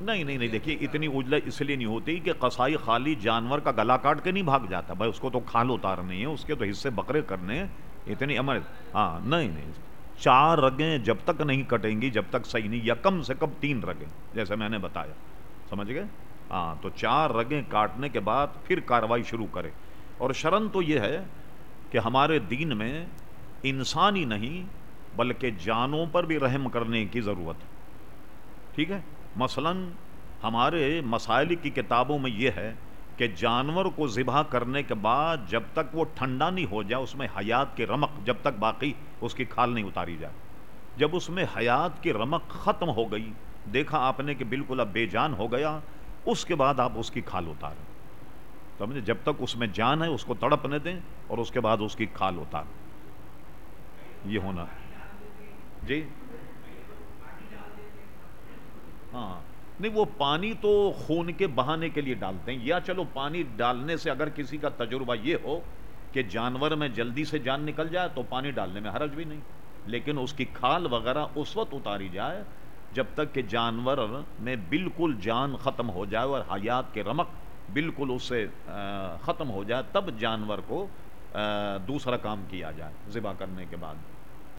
نہیں نہیں نہیں، دیکھیے، اتنی اجلے اس لیے نہیں ہوتی کہ قصائی خالی جانور کا گلا کاٹ کے نہیں بھاگ جاتا۔ بھائی، اس کو تو کھال اتارنی ہے اس کے تو حصے بکرے کرنے ہیں۔ اتنی امر ہاں نہیں نہیں، چار رگیں جب تک نہیں کٹیں گی، جب تک صحیح نہیں، یا کم سے کم تین رگیں، جیسے میں نے بتایا۔ سمجھ گئے؟ ہاں تو چار رگیں کاٹنے کے بعد پھر کاروائی شروع کرے اور شرن تو یہ ہے کہ ہمارے دین میں انسان ہی نہیں، بلکہ جانوں پر بھی رحم کرنے کی ضرورت ہے۔ ٹھیک ہے؟ مثلا ہمارے مسائل کی کتابوں میں یہ ہے کہ جانور کو ذبح کرنے کے بعد جب تک وہ ٹھنڈا نہیں ہو جائے، اس میں حیات کی رمق جب تک باقی اس کی کھال نہیں اتاری جائے۔ جب اس میں حیات کی رمق ختم ہو گئی، دیکھا آپ نے کہ بالکل اب بے جان ہو گیا، اس کے بعد آپ اس کی کھال اتاریں سمجھے؟ جب تک اس میں جان ہے، اس کو تڑپنے دیں اور اس کے بعد اس کی کھال اتاریں یہ ہونا۔ ہے جی؟ نہیں، وہ پانی تو خون کے بہانے کے لیے ڈالتے ہیں۔ یا چلو، پانی ڈالنے سے اگر کسی کا تجربہ یہ ہو کہ جانور میں جلدی سے جان نکل جائے تو پانی ڈالنے میں حرج بھی نہیں۔ لیکن اس کی کھال وغیرہ اس وقت اتاری جائے جب تک کہ جانور میں بالکل جان ختم ہو جائے اور حیات کے رمق بالکل اس سے ختم ہو جائے، تب جانور کو دوسرا کام کیا جائے، ذبح کرنے کے بعد۔